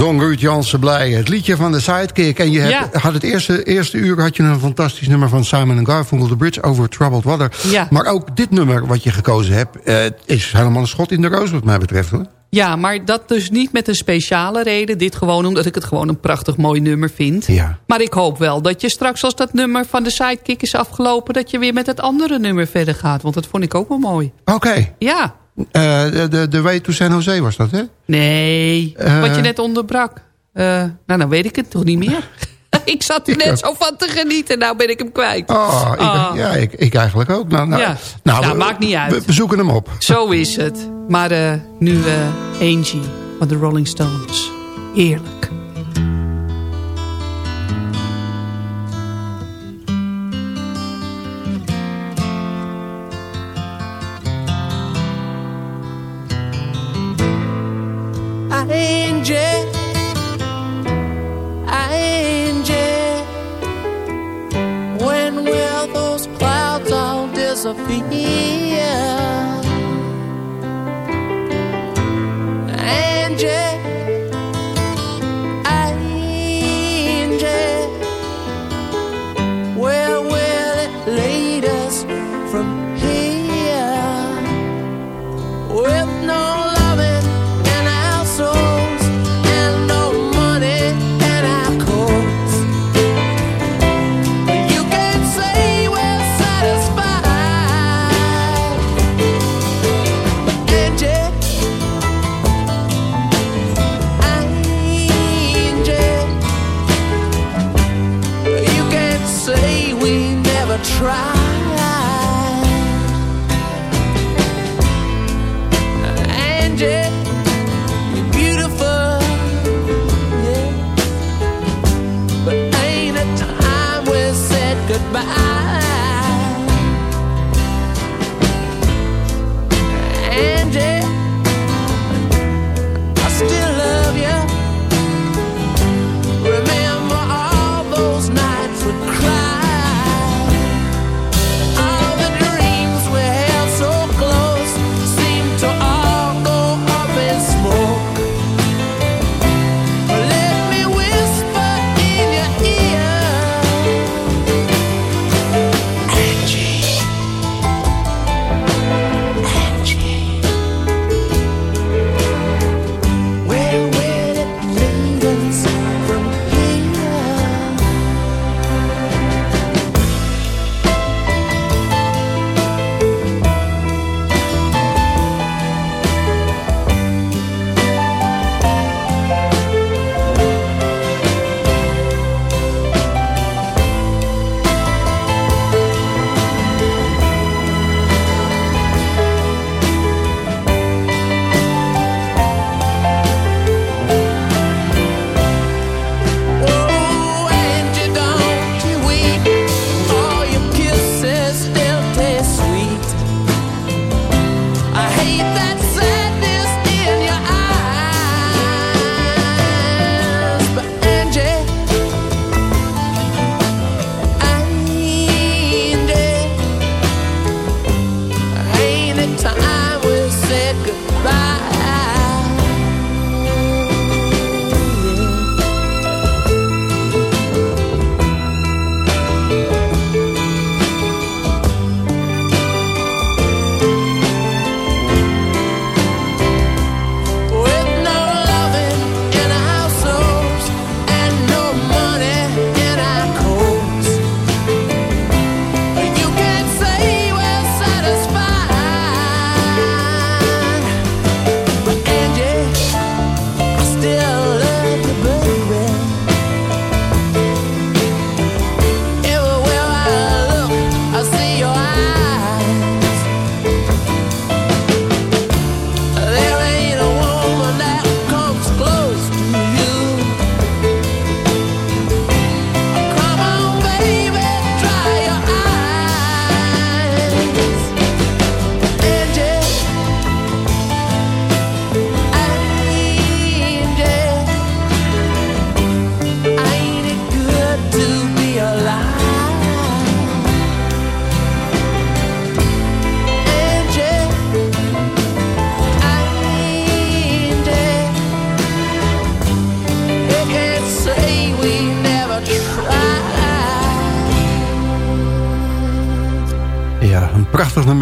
[SPEAKER 6] Zong Ruud Jansen blij. Het liedje van de Sidekick. En je hebt,
[SPEAKER 7] Ja.
[SPEAKER 6] had het eerste, eerste uur had je een fantastisch nummer van Simon Garfunkel. The Bridge Over Troubled Water.
[SPEAKER 7] Ja.
[SPEAKER 6] Maar ook dit nummer wat je gekozen hebt... eh, is helemaal een schot in de roos wat mij betreft. Hoor.
[SPEAKER 7] Ja, maar dat dus niet met een speciale reden. Dit gewoon omdat ik het gewoon een prachtig mooi nummer vind.
[SPEAKER 6] Ja.
[SPEAKER 7] Maar ik hoop wel dat je straks als dat nummer van de Sidekick is afgelopen... dat je weer met het andere nummer verder gaat. Want dat vond ik ook wel mooi.
[SPEAKER 6] Oké.
[SPEAKER 7] Ja.
[SPEAKER 6] Eh, de, de, de Way to San Jose was dat, hè?
[SPEAKER 7] Nee,
[SPEAKER 6] Eh.
[SPEAKER 7] wat je net onderbrak. Eh, nou, dan weet ik het toch niet meer. ik zat er net zo van te genieten. Nou ben ik hem kwijt.
[SPEAKER 6] Oh, ik,
[SPEAKER 7] Ah.
[SPEAKER 6] ja, ik, ik eigenlijk ook. Nou, nou,
[SPEAKER 7] Ja.
[SPEAKER 6] nou,
[SPEAKER 7] Nou,
[SPEAKER 6] we-
[SPEAKER 7] maakt niet uit.
[SPEAKER 6] We, we zoeken hem op.
[SPEAKER 7] Zo is het. Maar nu eh Angie van de Rolling Stones. Heerlijk.
[SPEAKER 18] Clouds all disappear?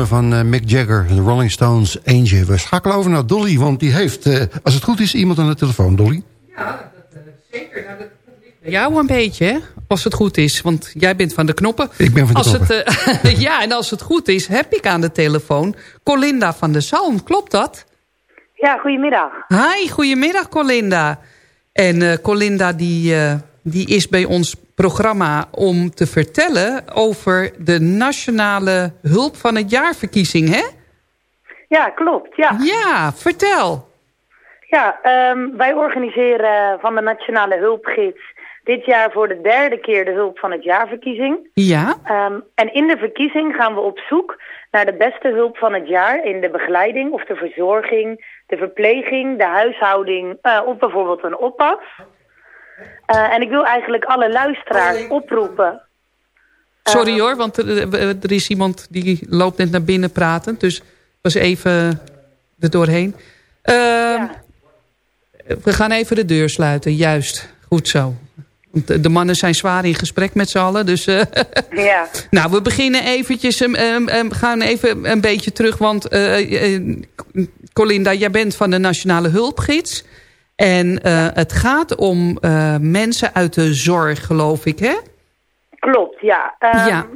[SPEAKER 6] Nummer van eh, Mick Jagger, de Rolling Stones, Angel. We schakelen over naar Dolly, want die heeft, eh, als het goed is, iemand aan de telefoon. Dolly?
[SPEAKER 7] Ja, dat, zeker. Nou, dat jou een beetje, hè? als het goed is. Want jij bent van de knoppen.
[SPEAKER 6] Ik ben van de
[SPEAKER 7] als
[SPEAKER 6] knoppen.
[SPEAKER 7] Het, eh, ja, en als het goed is, heb ik aan de telefoon Colinda van der Zalm. Klopt dat?
[SPEAKER 19] Ja, goedemiddag.
[SPEAKER 7] Hi, goedemiddag Colinda. En eh, Colinda die, eh, die is bij ons programma om te vertellen... over de nationale hulp van het jaarverkiezing, hè?
[SPEAKER 19] Ja, klopt. Ja,
[SPEAKER 7] Ja, vertel.
[SPEAKER 19] ja ehm, wij organiseren van de Nationale Hulpgids dit jaar voor de derde keer de hulp van het jaarverkiezing.
[SPEAKER 7] Ja?
[SPEAKER 19] Ehm, en in de verkiezing gaan we op zoek naar de beste hulp van het jaar in de begeleiding of de verzorging, de verpleging, de huishouding eh, of bijvoorbeeld een oppas. Eh, en ik wil eigenlijk alle luisteraars oproepen.
[SPEAKER 7] Sorry hoor, want er, er is iemand die loopt net naar binnen praten. Dus was even er doorheen. Ehm, We gaan even de deur sluiten, juist. Goed zo. De- mannen zijn zwaar in gesprek met z'n allen. Dus, eh,
[SPEAKER 19] Ja.
[SPEAKER 7] nou, we beginnen eventjes, um, gaan even een beetje terug. Want eh, eh, Colinda, jij bent van de Nationale Hulpgids. En eh, het gaat om eh, mensen uit de zorg, geloof ik, hè?
[SPEAKER 19] Klopt, ja. Ehm,
[SPEAKER 7] Ja.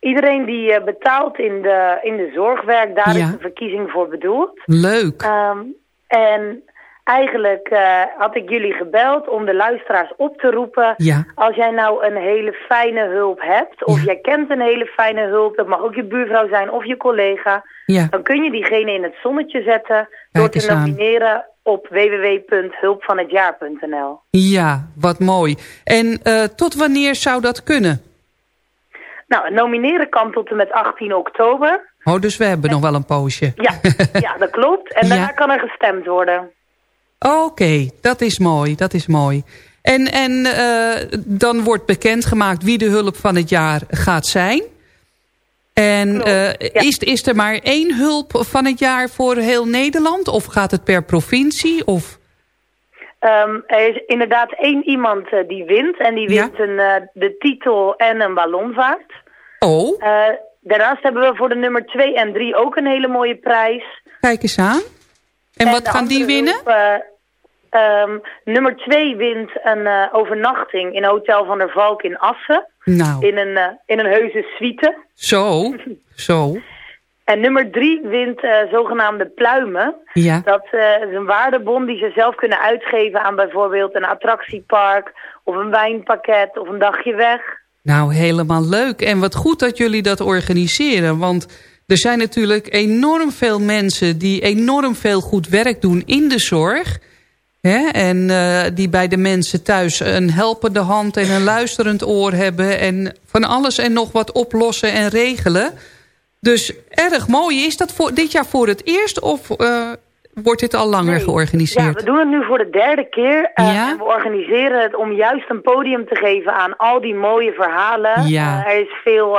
[SPEAKER 19] Iedereen die eh, betaalt in de, in de zorg werkt, daar
[SPEAKER 7] Ja.
[SPEAKER 19] is de verkiezing voor bedoeld.
[SPEAKER 7] Leuk.
[SPEAKER 19] Ehm, en eigenlijk had ik jullie gebeld om de luisteraars op te roepen.
[SPEAKER 7] Ja.
[SPEAKER 19] Als jij nou een hele fijne hulp hebt, of jij kent een hele fijne hulp, dat mag ook je buurvrouw zijn of je collega.
[SPEAKER 7] Ja.
[SPEAKER 19] Dan kun je diegene in het zonnetje zetten door te nomineren op www.hulpvanhetjaar.nl.
[SPEAKER 7] Ja, wat mooi. En eh, tot wanneer zou dat kunnen?
[SPEAKER 19] Nou, nomineren kan tot en met 18 oktober.
[SPEAKER 7] Oh, dus we hebben nog wel een poosje.
[SPEAKER 19] Ja, ja dat klopt. En daarna
[SPEAKER 7] Ja.
[SPEAKER 19] kan er gestemd worden.
[SPEAKER 7] Oké, dat is mooi, dat is mooi. En, en eh, dan wordt bekendgemaakt wie de hulp van het jaar gaat zijn. En eh, is, is er maar één hulp van het jaar voor heel Nederland? Of gaat het per provincie? Of...
[SPEAKER 19] Ehm, er is inderdaad één iemand eh, die wint. En die wint een, eh, de titel en een ballonvaart.
[SPEAKER 7] Oh,
[SPEAKER 19] daarnaast hebben we voor de nummer 2 en 3 ook een hele mooie prijs.
[SPEAKER 7] kijk eens aan. En, wat gaan die winnen?
[SPEAKER 19] hulp, eh, ehm, nummer 2 wint een overnachting in Hotel van der Valk in Assen.
[SPEAKER 7] Nou,
[SPEAKER 19] In een, eh, in een heuse suite.
[SPEAKER 7] zo, zo.
[SPEAKER 19] En nummer drie wint eh, zogenaamde pluimen.
[SPEAKER 7] Ja.
[SPEAKER 19] Dat eh, is een waardebon die ze zelf kunnen uitgeven aan bijvoorbeeld een attractiepark of een wijnpakket of een dagje weg.
[SPEAKER 7] Nou, helemaal leuk. En wat goed dat jullie dat organiseren. Want er zijn natuurlijk enorm veel mensen... die enorm veel goed werk doen in de zorg. Hè? En eh, die bij de mensen thuis een helpende hand en een luisterend oor hebben... en van alles en nog wat oplossen en regelen. Dus erg mooi. Is dat voor, dit jaar voor het eerst of eh, wordt dit al langer
[SPEAKER 19] Ja,
[SPEAKER 7] georganiseerd?
[SPEAKER 19] we doen het nu voor de derde keer. eh,
[SPEAKER 7] Ja?
[SPEAKER 19] En we organiseren het om juist een podium te geven aan al die mooie verhalen.
[SPEAKER 7] Ja.
[SPEAKER 19] Er is veel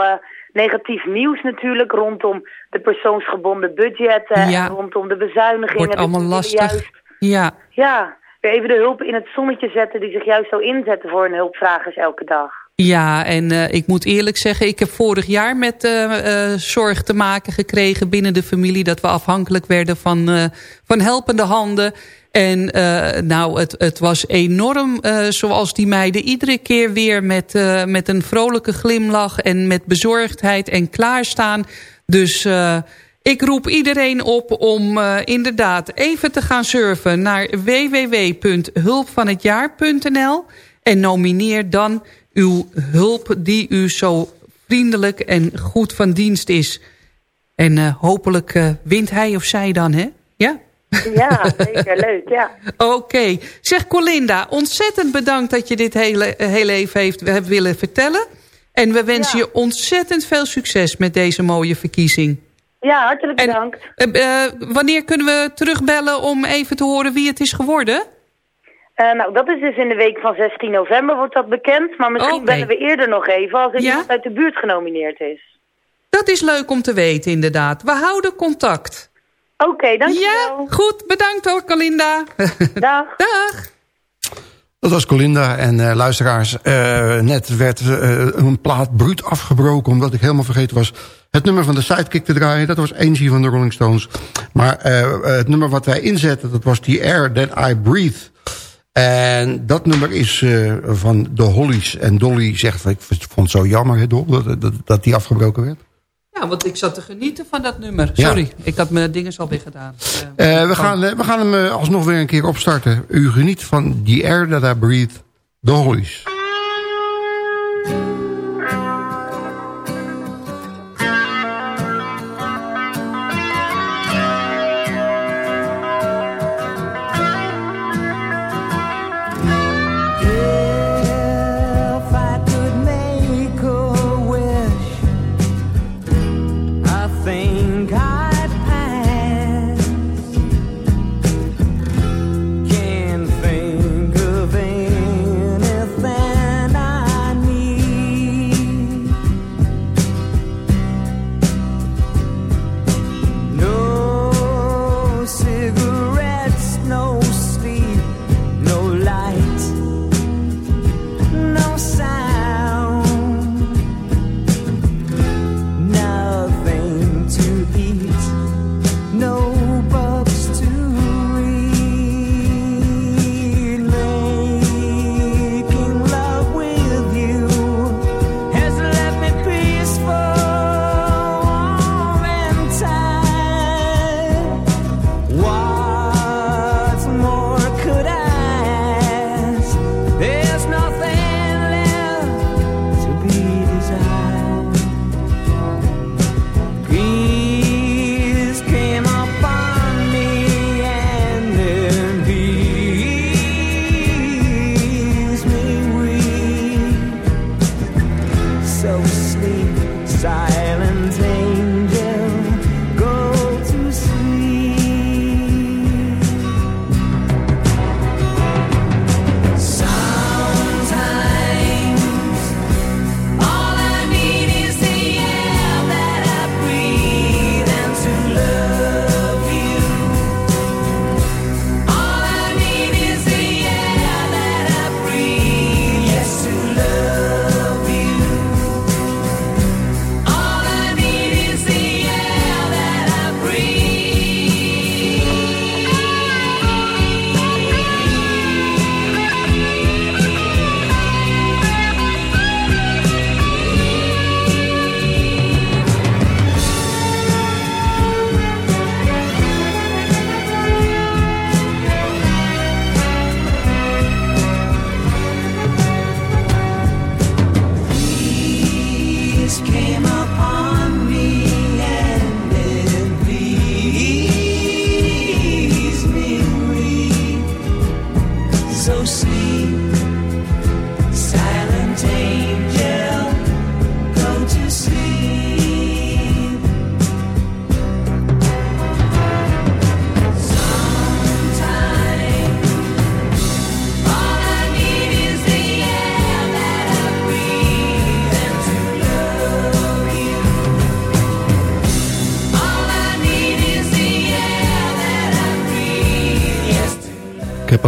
[SPEAKER 19] negatief nieuws natuurlijk rondom de persoonsgebonden budgetten.
[SPEAKER 7] Ja.
[SPEAKER 19] En rondom de bezuinigingen.
[SPEAKER 7] Wordt allemaal lastig.
[SPEAKER 19] Juist,
[SPEAKER 7] Ja.
[SPEAKER 19] ja, weer even de hulp in het zonnetje zetten die zich juist zo inzetten voor hun hulpvragers elke dag.
[SPEAKER 7] Ja, en eh, ik moet eerlijk zeggen, ik heb vorig jaar met eh, eh, zorg te maken gekregen binnen de familie. Dat we afhankelijk werden van, van helpende handen. En nou, het, het was enorm zoals die meiden iedere keer weer met, met een vrolijke glimlach en met bezorgdheid en klaarstaan. Dus ik roep iedereen op om eh, inderdaad even te gaan surfen naar www.hulpvanhetjaar.nl en nomineer dan uw hulp die u zo vriendelijk en goed van dienst is. En eh, hopelijk eh, wint hij of zij dan, hè? Ja?
[SPEAKER 19] Ja, zeker leuk, ja.
[SPEAKER 7] Oké. Zeg Colinda, ontzettend bedankt dat je dit hele, heel even heeft, hebt willen vertellen. En we wensen je ontzettend veel succes met deze mooie verkiezing.
[SPEAKER 19] Ja, hartelijk bedankt.
[SPEAKER 7] Eh, eh, wanneer kunnen we terugbellen om even te horen wie het is geworden?
[SPEAKER 19] Eh, nou, dat is dus in de week van 16 november wordt dat bekend. Maar misschien
[SPEAKER 7] Oké.
[SPEAKER 19] bellen we eerder nog even als er
[SPEAKER 7] Ja?
[SPEAKER 19] iemand uit de buurt genomineerd is.
[SPEAKER 7] Dat is leuk om te weten, inderdaad. We houden contact.
[SPEAKER 19] Oké, dankjewel.
[SPEAKER 7] Ja, goed. Bedankt hoor, Colinda.
[SPEAKER 19] Dag.
[SPEAKER 7] Dag.
[SPEAKER 18] Dat was Colinda en eh, luisteraars. eh, net werd eh, een plaat bruut afgebroken... omdat ik helemaal vergeten was het nummer van de Sidekick te draaien. Dat was Angie van de Rolling Stones. Maar het nummer wat wij inzetten, dat was The Air That I Breathe. En dat nummer is van de Hollies. En Dolly zegt, ik vond het zo jammer, Dol, dat, dat, dat die afgebroken werd.
[SPEAKER 7] Ja, want ik zat te genieten van dat nummer.
[SPEAKER 18] Ja.
[SPEAKER 7] Sorry, ik had mijn dingen alweer gedaan.
[SPEAKER 18] Eh, we, gaan, eh, we gaan hem eh, alsnog weer een keer opstarten. U geniet van The Air That I Breathe, de Hollies.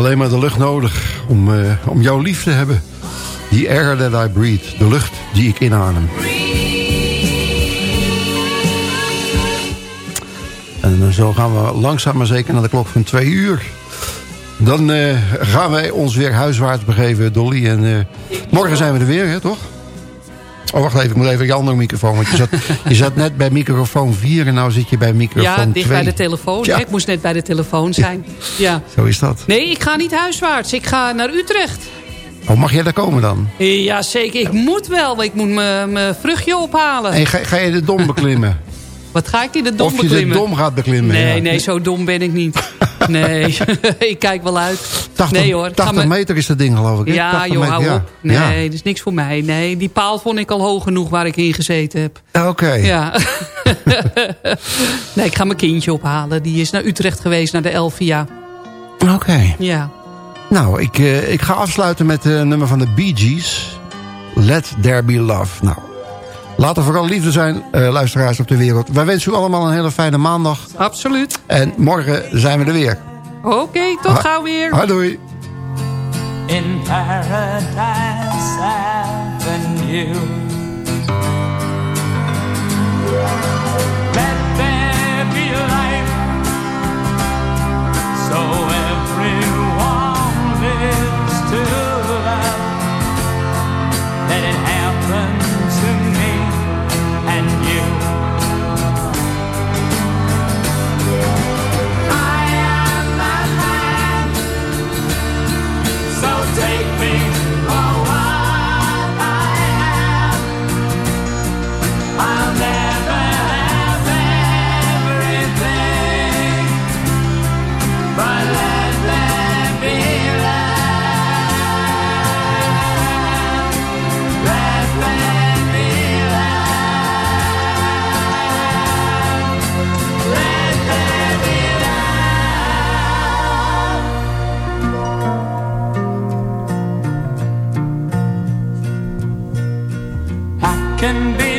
[SPEAKER 18] Alleen maar de lucht nodig om, eh, om jou lief te hebben. The air that I breathe. De lucht die ik inadem. En eh, zo gaan we langzaam maar zeker naar de klok van twee uur. Dan eh, gaan wij ons weer huiswaarts begeven, Dolly. En morgen zijn we er weer, hè, toch? Oh, wacht even, ik moet even je andere microfoon. Want je zat, je zat net bij microfoon 4 en nou zit je bij microfoon 2.
[SPEAKER 7] Ja, dicht bij de telefoon.
[SPEAKER 18] Ja.
[SPEAKER 7] Ik moest net bij de telefoon zijn. Ja.
[SPEAKER 18] Zo is dat.
[SPEAKER 7] Nee, ik ga niet huiswaarts. Ik ga naar Utrecht.
[SPEAKER 18] Oh, mag jij daar komen dan?
[SPEAKER 7] Ja, zeker. Ik moet wel. Ik moet mijn vruchtje ophalen.
[SPEAKER 18] En ga, ga je de dom beklimmen?
[SPEAKER 7] Wat ga ik in de dom
[SPEAKER 18] of je
[SPEAKER 7] beklimmen?
[SPEAKER 18] de dom gaat beklimmen?
[SPEAKER 7] Nee,
[SPEAKER 18] ja.
[SPEAKER 7] nee, zo dom ben ik niet. Nee, ik kijk wel uit.
[SPEAKER 18] 80,
[SPEAKER 7] nee hoor. ga
[SPEAKER 18] 80
[SPEAKER 7] me-
[SPEAKER 18] meter is dat ding geloof ik. hè?
[SPEAKER 7] Ja,
[SPEAKER 18] 80
[SPEAKER 7] joh,
[SPEAKER 18] meter,
[SPEAKER 7] hou
[SPEAKER 18] ja.
[SPEAKER 7] op. Nee,
[SPEAKER 18] Ja.
[SPEAKER 7] dat is niks voor mij. Nee, die paal vond ik al hoog genoeg waar ik in gezeten heb.
[SPEAKER 18] Oké.
[SPEAKER 7] Ja. nee, ik ga mijn kindje ophalen. Die is naar Utrecht geweest, naar de Elvia.
[SPEAKER 18] Oké.
[SPEAKER 7] Ja.
[SPEAKER 18] Nou, ik, eh, ik ga afsluiten met een nummer van de Bee Gees. Let There Be Love. Nou, Laat er vooral liefde zijn, eh, luisteraars op de wereld. Wij wensen u allemaal een hele fijne maandag.
[SPEAKER 7] Absoluut.
[SPEAKER 18] En morgen zijn we er weer.
[SPEAKER 7] Oké, tot gauw weer.
[SPEAKER 18] Ha, doei.
[SPEAKER 11] In Paradise can be